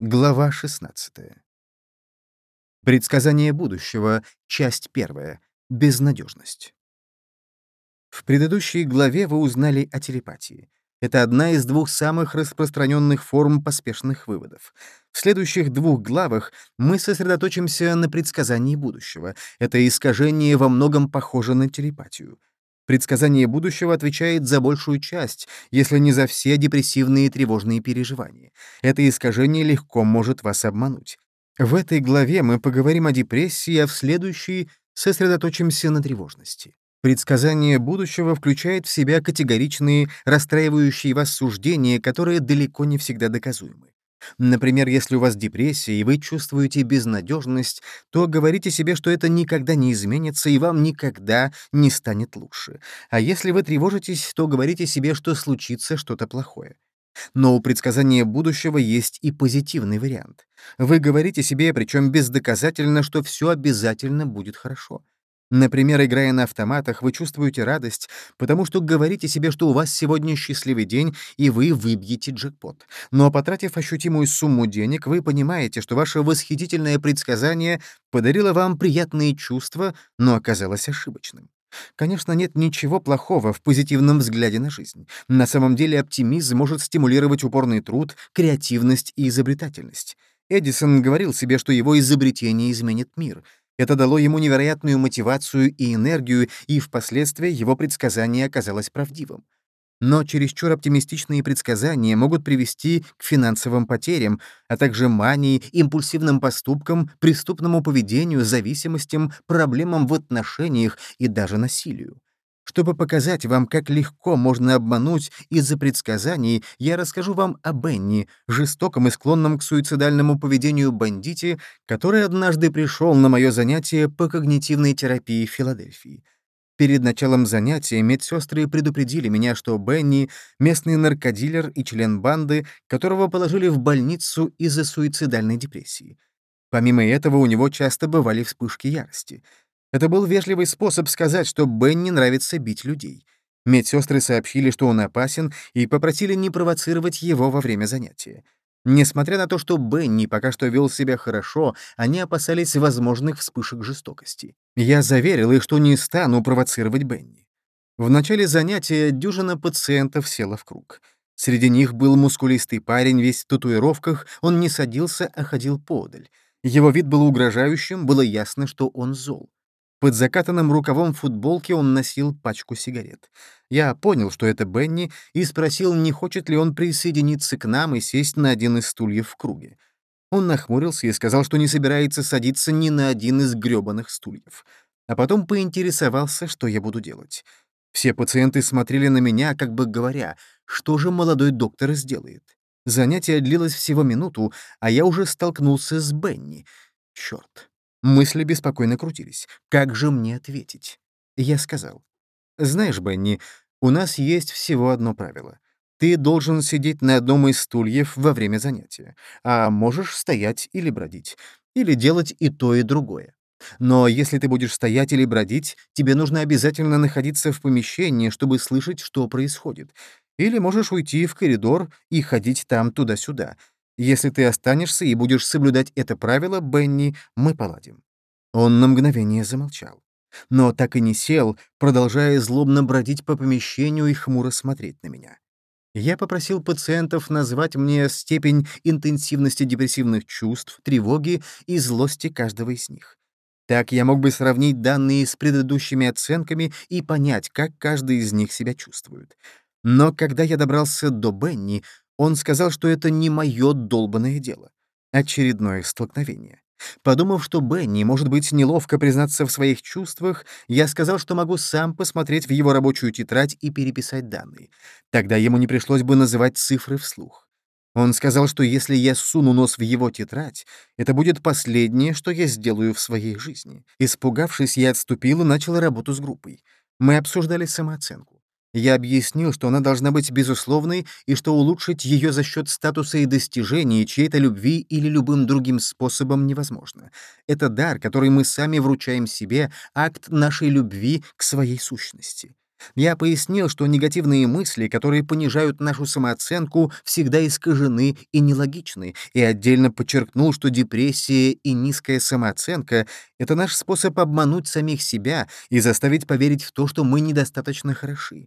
Глава 16. Предсказание будущего. Часть первая. Безнадежность. В предыдущей главе вы узнали о телепатии. Это одна из двух самых распространенных форм поспешных выводов. В следующих двух главах мы сосредоточимся на предсказании будущего. Это искажение во многом похоже на телепатию. Предсказание будущего отвечает за большую часть, если не за все депрессивные и тревожные переживания. Это искажение легко может вас обмануть. В этой главе мы поговорим о депрессии, а в следующей сосредоточимся на тревожности. Предсказание будущего включает в себя категоричные, расстраивающие вас суждения, которые далеко не всегда доказуемы. Например, если у вас депрессия и вы чувствуете безнадежность, то говорите себе, что это никогда не изменится и вам никогда не станет лучше. А если вы тревожитесь, то говорите себе, что случится что-то плохое. Но у предсказания будущего есть и позитивный вариант. Вы говорите себе, причем бездоказательно, что все обязательно будет хорошо. Например, играя на автоматах, вы чувствуете радость, потому что говорите себе, что у вас сегодня счастливый день, и вы выбьете джекпот. Но потратив ощутимую сумму денег, вы понимаете, что ваше восхитительное предсказание подарило вам приятные чувства, но оказалось ошибочным. Конечно, нет ничего плохого в позитивном взгляде на жизнь. На самом деле оптимизм может стимулировать упорный труд, креативность и изобретательность. Эдисон говорил себе, что его изобретение изменит мир — это дало ему невероятную мотивацию и энергию, и впоследствии его предсказание оказалось правдивым. Но чересчур оптимистичные предсказания могут привести к финансовым потерям, а также мании, импульсивным поступкам, преступному поведению, зависимостям, проблемам в отношениях и даже насилию. Чтобы показать вам, как легко можно обмануть из-за предсказаний, я расскажу вам о Бенни, жестоком и склонном к суицидальному поведению бандите, который однажды пришел на мое занятие по когнитивной терапии в Филадельфии. Перед началом занятия медсестры предупредили меня, что Бенни — местный наркодилер и член банды, которого положили в больницу из-за суицидальной депрессии. Помимо этого, у него часто бывали вспышки ярости — это был вежливый способ сказать, что Бенни нравится бить людей. Медсестры сообщили, что он опасен, и попросили не провоцировать его во время занятия. Несмотря на то, что Бенни пока что вел себя хорошо, они опасались возможных вспышек жестокости. Я заверил их, что не стану провоцировать Бенни. В начале занятия дюжина пациентов села в круг. Среди них был мускулистый парень, весь в татуировках, он не садился, а ходил подаль. Его вид был угрожающим, было ясно, что он зол. Под закатанным рукавом футболки он носил пачку сигарет. Я понял, что это Бенни, и спросил, не хочет ли он присоединиться к нам и сесть на один из стульев в круге. Он нахмурился и сказал, что не собирается садиться ни на один из грёбаных стульев. А потом поинтересовался, что я буду делать. Все пациенты смотрели на меня, как бы говоря, что же молодой доктор сделает. Занятие длилось всего минуту, а я уже столкнулся с Бенни. Чёрт. Мысли беспокойно крутились. Как же мне ответить? Я сказал. «Знаешь, Бенни, у нас есть всего одно правило. Ты должен сидеть на одном из стульев во время занятия, а можешь стоять или бродить, или делать и то, и другое. Но если ты будешь стоять или бродить, тебе нужно обязательно находиться в помещении, чтобы слышать, что происходит. Или можешь уйти в коридор и ходить там туда-сюда. Если ты останешься и будешь соблюдать это правило, Бенни, мы поладим». Он на мгновение замолчал. Но так и не сел, продолжая злобно бродить по помещению и хмуро смотреть на меня. Я попросил пациентов назвать мне степень интенсивности депрессивных чувств, тревоги и злости каждого из них. Так я мог бы сравнить данные с предыдущими оценками и понять, как каждый из них себя чувствует. Но когда я добрался до Бенни, он сказал, что это не мое долбанное дело. Очередное столкновение. Подумав, что Бенни может быть неловко признаться в своих чувствах, я сказал, что могу сам посмотреть в его рабочую тетрадь и переписать данные. Тогда ему не пришлось бы называть цифры вслух. Он сказал, что если я суну нос в его тетрадь, это будет последнее, что я сделаю в своей жизни. Испугавшись, я отступил и начал работу с группой. Мы обсуждали самооценку. Я объяснил, что она должна быть безусловной и что улучшить ее за счет статуса и достижений чьей-то любви или любым другим способом невозможно. Это дар, который мы сами вручаем себе, акт нашей любви к своей сущности. Я пояснил, что негативные мысли, которые понижают нашу самооценку, всегда искажены и нелогичны, и отдельно подчеркнул, что депрессия и низкая самооценка — это наш способ обмануть самих себя и заставить поверить в то, что мы недостаточно хороши.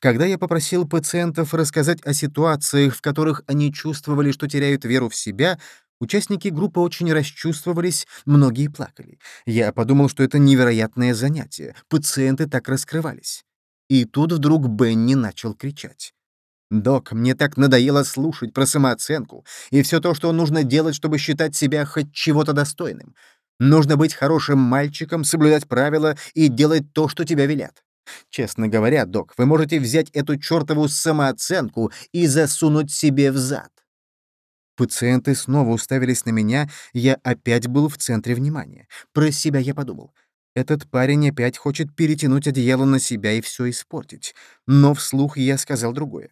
Когда я попросил пациентов рассказать о ситуациях, в которых они чувствовали, что теряют веру в себя, участники группы очень расчувствовались, многие плакали. Я подумал, что это невероятное занятие. Пациенты так раскрывались. И тут вдруг Бенни начал кричать. «Док, мне так надоело слушать про самооценку и все то, что нужно делать, чтобы считать себя хоть чего-то достойным. Нужно быть хорошим мальчиком, соблюдать правила и делать то, что тебя велят. Честно говоря, док, вы можете взять эту чертову самооценку и засунуть себе в зад. Пациенты снова уставились на меня, я опять был в центре внимания. Про себя я подумал. Этот парень опять хочет перетянуть одеяло на себя и все испортить. Но вслух я сказал другое.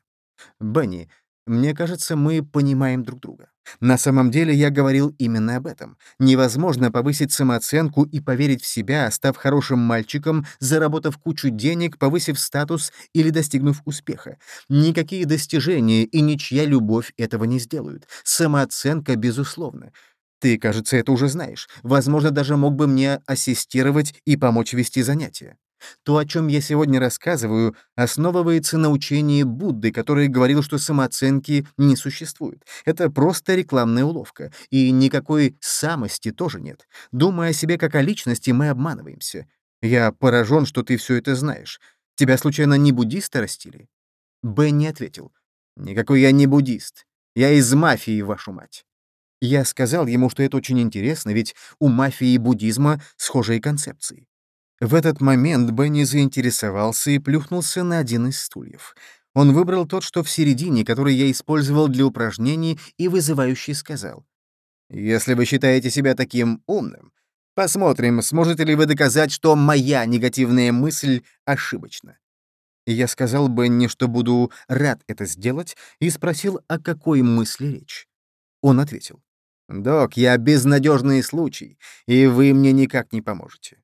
«Бенни, мне кажется, мы понимаем друг друга. На самом деле я говорил именно об этом. Невозможно повысить самооценку и поверить в себя, став хорошим мальчиком, заработав кучу денег, повысив статус или достигнув успеха. Никакие достижения и ничья любовь этого не сделают. Самооценка, безусловно. Ты, кажется, это уже знаешь. Возможно, даже мог бы мне ассистировать и помочь вести занятия. То, о чем я сегодня рассказываю, основывается на учении Будды, который говорил, что самооценки не существует. Это просто рекламная уловка, и никакой самости тоже нет. Думая о себе как о личности, мы обманываемся. Я поражен, что ты все это знаешь. Тебя, случайно, не буддисты растили?» Бен ответил. «Никакой я не буддист. Я из мафии, вашу мать». Я сказал ему, что это очень интересно, ведь у мафии и буддизма схожие концепции. В этот момент Бенни заинтересовался и плюхнулся на один из стульев. Он выбрал тот, что в середине, который я использовал для упражнений, и вызывающий сказал. «Если вы считаете себя таким умным, посмотрим, сможете ли вы доказать, что моя негативная мысль ошибочна». Я сказал Бенни, что буду рад это сделать, и спросил, о какой мысли речь. Он ответил. «Док, я безнадежный случай, и вы мне никак не поможете.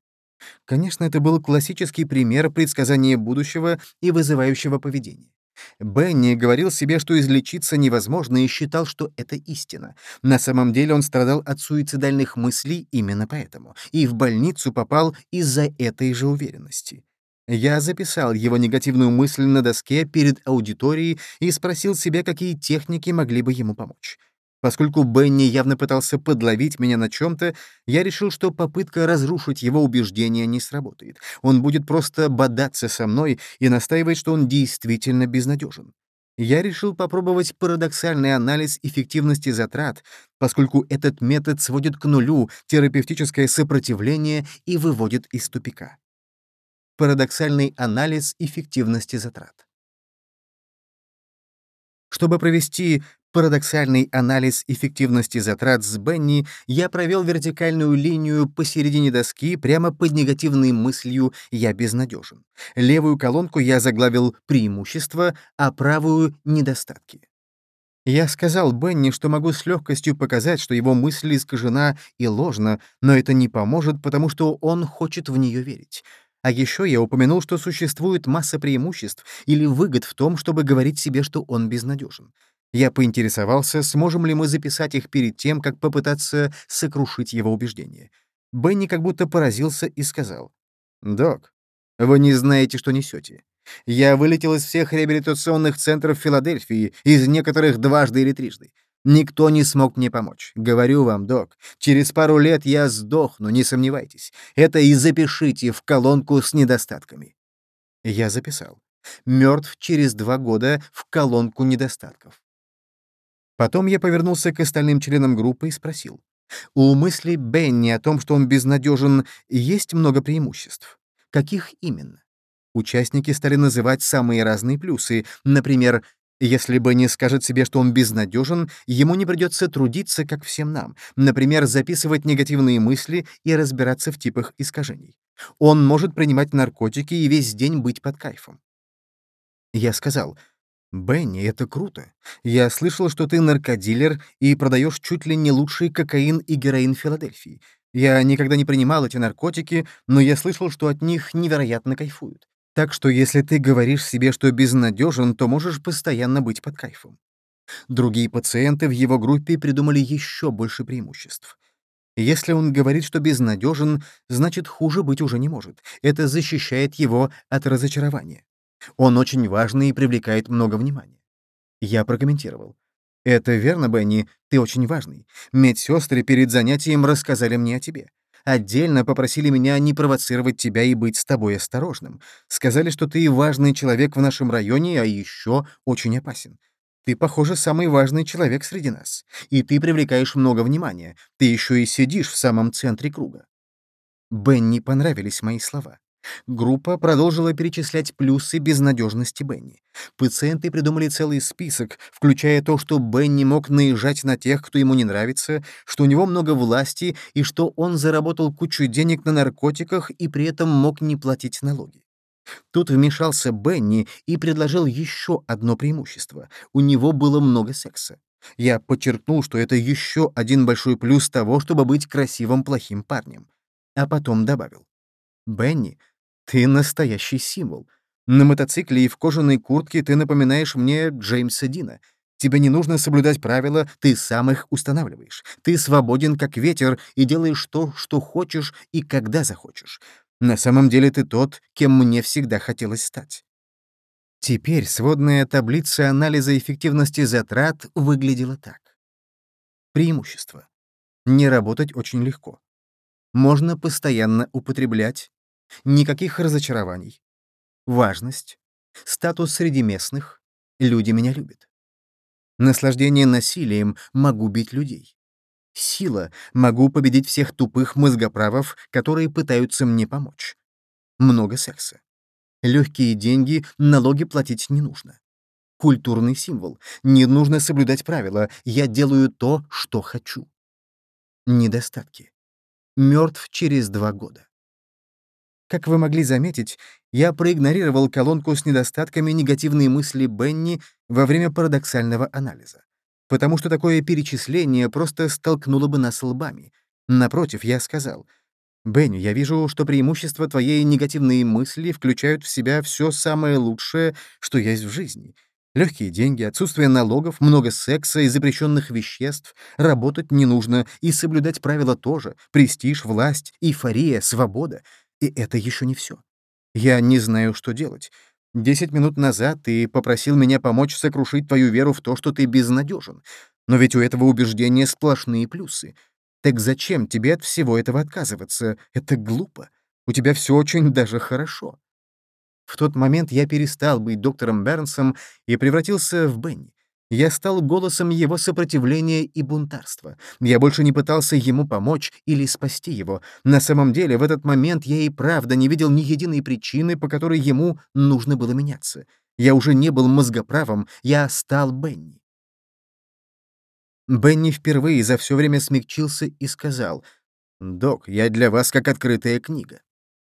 Конечно, это был классический пример предсказания будущего и вызывающего поведения. Бенни говорил себе, что излечиться невозможно, и считал, что это истина. На самом деле он страдал от суицидальных мыслей именно поэтому, и в больницу попал из-за этой же уверенности. Я записал его негативную мысль на доске перед аудиторией и спросил себя, какие техники могли бы ему помочь. Поскольку Бенни явно пытался подловить меня на чем-то, я решил, что попытка разрушить его убеждения не сработает. Он будет просто бодаться со мной и настаивать, что он действительно безнадежен. Я решил попробовать парадоксальный анализ эффективности затрат, поскольку этот метод сводит к нулю терапевтическое сопротивление и выводит из тупика. Парадоксальный анализ эффективности затрат. Чтобы провести парадоксальный анализ эффективности затрат с Бенни, я провел вертикальную линию посередине доски прямо под негативной мыслью «я безнадежен». Левую колонку я заглавил «преимущества», а правую — «недостатки». Я сказал Бенни, что могу с легкостью показать, что его мысль искажена и ложна, но это не поможет, потому что он хочет в нее верить. А еще я упомянул, что существует масса преимуществ или выгод в том, чтобы говорить себе, что он безнадежен. Я поинтересовался, сможем ли мы записать их перед тем, как попытаться сокрушить его убеждения. Бенни как будто поразился и сказал. «Док, вы не знаете, что несете. Я вылетел из всех реабилитационных центров Филадельфии, из некоторых дважды или трижды. Никто не смог мне помочь. Говорю вам, док, через пару лет я сдохну, не сомневайтесь. Это и запишите в колонку с недостатками. Я записал. Мертв через два года в колонку недостатков. Потом я повернулся к остальным членам группы и спросил. У мысли Бенни о том, что он безнадежен, есть много преимуществ. Каких именно? Участники стали называть самые разные плюсы. Например, если Бенни скажет себе, что он безнадежен, ему не придется трудиться, как всем нам. Например, записывать негативные мысли и разбираться в типах искажений. Он может принимать наркотики и весь день быть под кайфом. Я сказал, «Бенни, это круто. Я слышал, что ты наркодилер и продаешь чуть ли не лучший кокаин и героин Филадельфии. Я никогда не принимал эти наркотики, но я слышал, что от них невероятно кайфуют. Так что если ты говоришь себе, что безнадежен, то можешь постоянно быть под кайфом. Другие пациенты в его группе придумали еще больше преимуществ. Если он говорит, что безнадежен, значит, хуже быть уже не может. Это защищает его от разочарования. Он очень важный и привлекает много внимания. Я прокомментировал. «Это верно, Бенни, ты очень важный. Медсестры перед занятием рассказали мне о тебе. Отдельно попросили меня не провоцировать тебя и быть с тобой осторожным. Сказали, что ты важный человек в нашем районе, а еще очень опасен. Ты, похоже, самый важный человек среди нас. И ты привлекаешь много внимания. Ты еще и сидишь в самом центре круга». Бенни понравились мои слова. Группа продолжила перечислять плюсы безнадежности Бенни. Пациенты придумали целый список, включая то, что Бенни мог наезжать на тех, кто ему не нравится, что у него много власти и что он заработал кучу денег на наркотиках и при этом мог не платить налоги. Тут вмешался Бенни и предложил еще одно преимущество. У него было много секса. Я подчеркнул, что это еще один большой плюс того, чтобы быть красивым плохим парнем. А потом добавил. «Бенни, ты настоящий символ. На мотоцикле и в кожаной куртке ты напоминаешь мне Джеймса Дина. Тебе не нужно соблюдать правила, ты сам их устанавливаешь. Ты свободен, как ветер, и делаешь то, что хочешь и когда захочешь. На самом деле ты тот, кем мне всегда хотелось стать. Теперь сводная таблица анализа эффективности затрат выглядела так. Преимущество. Не работать очень легко. Можно постоянно употреблять. Никаких разочарований. Важность. Статус среди местных. Люди меня любят. Наслаждение насилием. Могу бить людей. Сила. Могу победить всех тупых мозгоправов, которые пытаются мне помочь. Много секса. Легкие деньги, налоги платить не нужно. Культурный символ. Не нужно соблюдать правила. Я делаю то, что хочу. Недостатки. Мертв через два года. Как вы могли заметить, я проигнорировал колонку с недостатками негативные мысли Бенни во время парадоксального анализа потому что такое перечисление просто столкнуло бы нас лбами. Напротив, я сказал, «Бенни, я вижу, что преимущества твоей негативные мысли включают в себя все самое лучшее, что есть в жизни. Легкие деньги, отсутствие налогов, много секса и запрещенных веществ, работать не нужно и соблюдать правила тоже, престиж, власть, эйфория, свобода. И это еще не все. Я не знаю, что делать. Десять минут назад ты попросил меня помочь сокрушить твою веру в то, что ты безнадежен. Но ведь у этого убеждения сплошные плюсы. Так зачем тебе от всего этого отказываться? Это глупо. У тебя все очень даже хорошо. В тот момент я перестал быть доктором Бернсом и превратился в Бенни. Я стал голосом его сопротивления и бунтарства. Я больше не пытался ему помочь или спасти его. На самом деле, в этот момент я и правда не видел ни единой причины, по которой ему нужно было меняться. Я уже не был мозгоправом, я стал Бенни. Бенни впервые за все время смягчился и сказал, «Док, я для вас как открытая книга.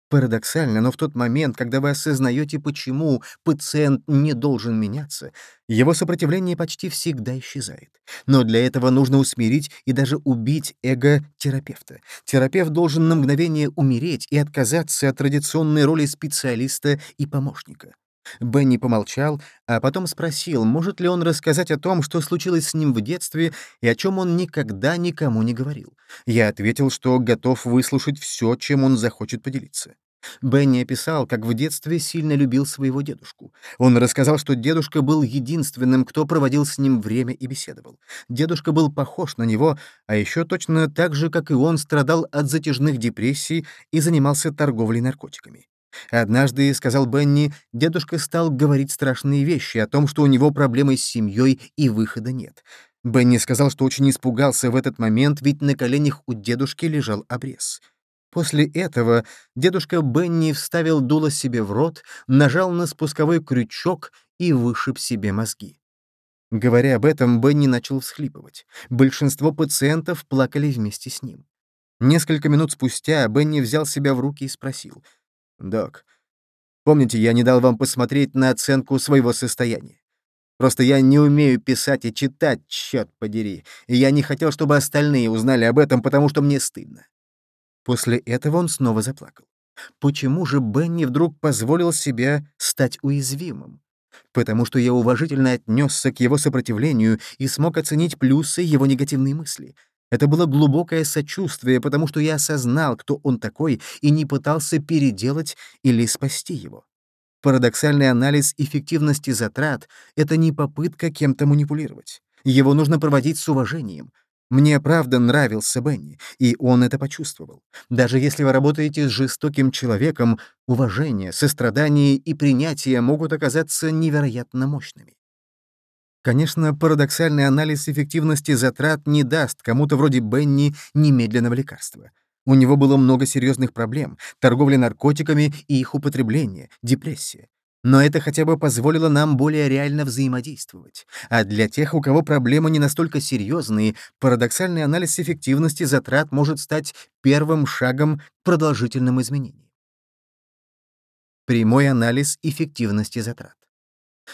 Парадоксально, но в тот момент, когда вы осознаете, почему пациент не должен меняться, его сопротивление почти всегда исчезает. Но для этого нужно усмирить и даже убить эго терапевта. Терапевт должен на мгновение умереть и отказаться от традиционной роли специалиста и помощника. Бенни помолчал, а потом спросил, может ли он рассказать о том, что случилось с ним в детстве и о чем он никогда никому не говорил. Я ответил, что готов выслушать все, чем он захочет поделиться. Бенни описал, как в детстве сильно любил своего дедушку. Он рассказал, что дедушка был единственным, кто проводил с ним время и беседовал. Дедушка был похож на него, а еще точно так же, как и он, страдал от затяжных депрессий и занимался торговлей наркотиками. Однажды, — сказал Бенни, — дедушка стал говорить страшные вещи о том, что у него проблемы с семьей и выхода нет. Бенни сказал, что очень испугался в этот момент, ведь на коленях у дедушки лежал обрез. После этого дедушка Бенни вставил дуло себе в рот, нажал на спусковой крючок и вышиб себе мозги. Говоря об этом, Бенни начал всхлипывать. Большинство пациентов плакали вместе с ним. Несколько минут спустя Бенни взял себя в руки и спросил — «Док, помните, я не дал вам посмотреть на оценку своего состояния? Просто я не умею писать и читать, черт подери, и я не хотел, чтобы остальные узнали об этом, потому что мне стыдно». После этого он снова заплакал. Почему же Бенни вдруг позволил себя стать уязвимым? Потому что я уважительно отнесся к его сопротивлению и смог оценить плюсы его негативной мысли. Это было глубокое сочувствие, потому что я осознал, кто он такой, и не пытался переделать или спасти его. Парадоксальный анализ эффективности затрат — это не попытка кем-то манипулировать. Его нужно проводить с уважением. Мне правда нравился Бенни, и он это почувствовал. Даже если вы работаете с жестоким человеком, уважение, сострадание и принятие могут оказаться невероятно мощными. Конечно, парадоксальный анализ эффективности затрат не даст кому-то вроде Бенни немедленного лекарства. У него было много серьезных проблем — торговля наркотиками и их употребление, депрессия. Но это хотя бы позволило нам более реально взаимодействовать. А для тех, у кого проблемы не настолько серьезные, парадоксальный анализ эффективности затрат может стать первым шагом к продолжительным изменениям. Прямой анализ эффективности затрат.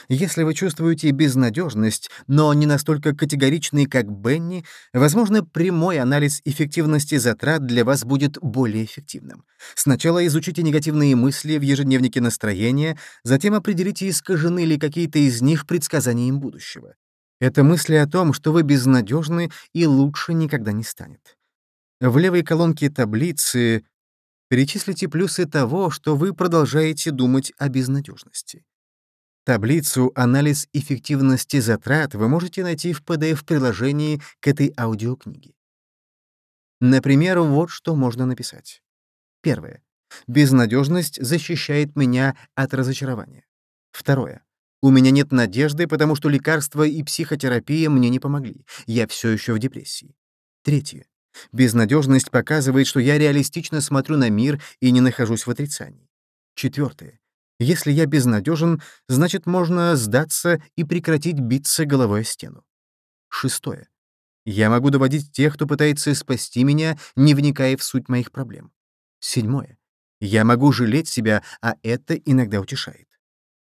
Если вы чувствуете безнадежность, но не настолько категоричный, как Бенни, возможно, прямой анализ эффективности затрат для вас будет более эффективным. Сначала изучите негативные мысли в ежедневнике настроения, затем определите, искажены ли какие-то из них предсказанием будущего. Это мысли о том, что вы безнадежны и лучше никогда не станет. В левой колонке таблицы перечислите плюсы того, что вы продолжаете думать о безнадежности. Таблицу «Анализ эффективности затрат» вы можете найти в PDF-приложении к этой аудиокниге. Например, вот что можно написать. Первое. Безнадежность защищает меня от разочарования. Второе. У меня нет надежды, потому что лекарства и психотерапия мне не помогли. Я все еще в депрессии. Третье. Безнадежность показывает, что я реалистично смотрю на мир и не нахожусь в отрицании. Четвертое. Если я безнадежен, значит, можно сдаться и прекратить биться головой о стену. Шестое. Я могу доводить тех, кто пытается спасти меня, не вникая в суть моих проблем. Седьмое. Я могу жалеть себя, а это иногда утешает.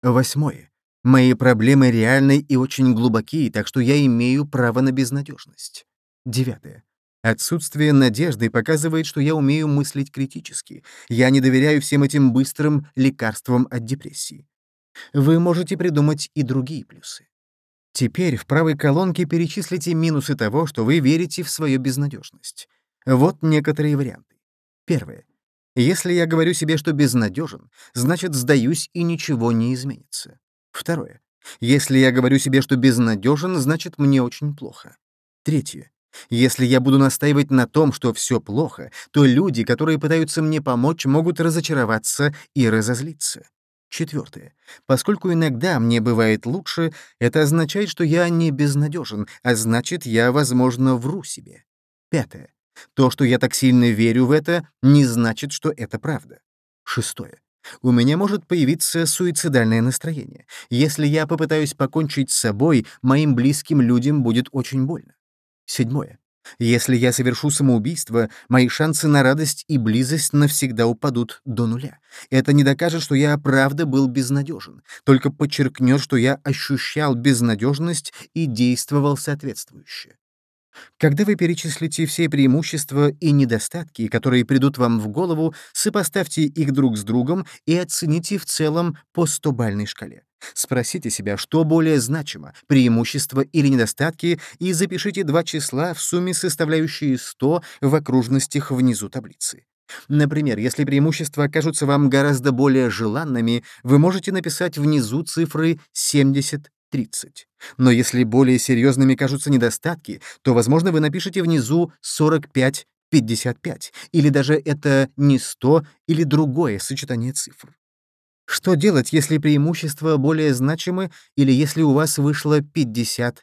Восьмое. Мои проблемы реальны и очень глубокие, так что я имею право на безнадежность. Девятое. Отсутствие надежды показывает, что я умею мыслить критически. Я не доверяю всем этим быстрым лекарствам от депрессии. Вы можете придумать и другие плюсы. Теперь в правой колонке перечислите минусы того, что вы верите в свою безнадежность. Вот некоторые варианты. Первое. Если я говорю себе, что безнадежен, значит, сдаюсь и ничего не изменится. Второе. Если я говорю себе, что безнадежен, значит, мне очень плохо. Третье. Если я буду настаивать на том, что все плохо, то люди, которые пытаются мне помочь, могут разочароваться и разозлиться. Четвертое. Поскольку иногда мне бывает лучше, это означает, что я не безнадежен, а значит, я, возможно, вру себе. Пятое. То, что я так сильно верю в это, не значит, что это правда. Шестое. У меня может появиться суицидальное настроение. Если я попытаюсь покончить с собой, моим близким людям будет очень больно. Седьмое. Если я совершу самоубийство, мои шансы на радость и близость навсегда упадут до нуля. Это не докажет, что я правда был безнадежен, только подчеркнет, что я ощущал безнадежность и действовал соответствующе. Когда вы перечислите все преимущества и недостатки, которые придут вам в голову, сопоставьте их друг с другом и оцените в целом по 100-бальной шкале. Спросите себя, что более значимо, преимущества или недостатки, и запишите два числа в сумме, составляющие 100 в окружностях внизу таблицы. Например, если преимущества окажутся вам гораздо более желанными, вы можете написать внизу цифры 70 30. Но если более серьезными кажутся недостатки, то, возможно, вы напишете внизу 45 55, или даже это не 100 или другое сочетание цифр. Что делать, если преимущества более значимы или если у вас вышло 50-50?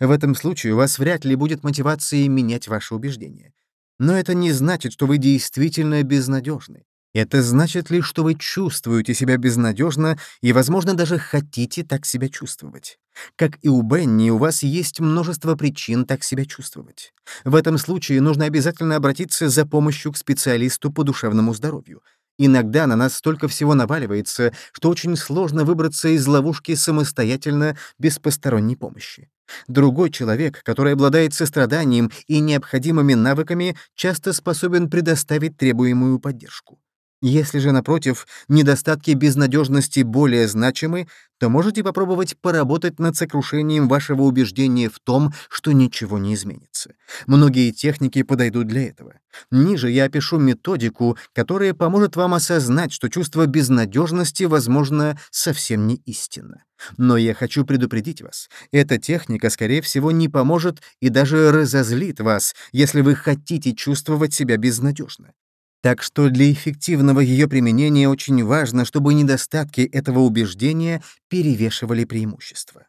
В этом случае у вас вряд ли будет мотивации менять ваши убеждения. Но это не значит, что вы действительно безнадежны. Это значит лишь, что вы чувствуете себя безнадежно и, возможно, даже хотите так себя чувствовать. Как и у Бенни, у вас есть множество причин так себя чувствовать. В этом случае нужно обязательно обратиться за помощью к специалисту по душевному здоровью. Иногда на нас столько всего наваливается, что очень сложно выбраться из ловушки самостоятельно, без посторонней помощи. Другой человек, который обладает состраданием и необходимыми навыками, часто способен предоставить требуемую поддержку. Если же, напротив, недостатки безнадежности более значимы, то можете попробовать поработать над сокрушением вашего убеждения в том, что ничего не изменится. Многие техники подойдут для этого. Ниже я опишу методику, которая поможет вам осознать, что чувство безнадежности, возможно, совсем не истинно. Но я хочу предупредить вас, эта техника, скорее всего, не поможет и даже разозлит вас, если вы хотите чувствовать себя безнадежно. Так что для эффективного ее применения очень важно, чтобы недостатки этого убеждения перевешивали преимущества.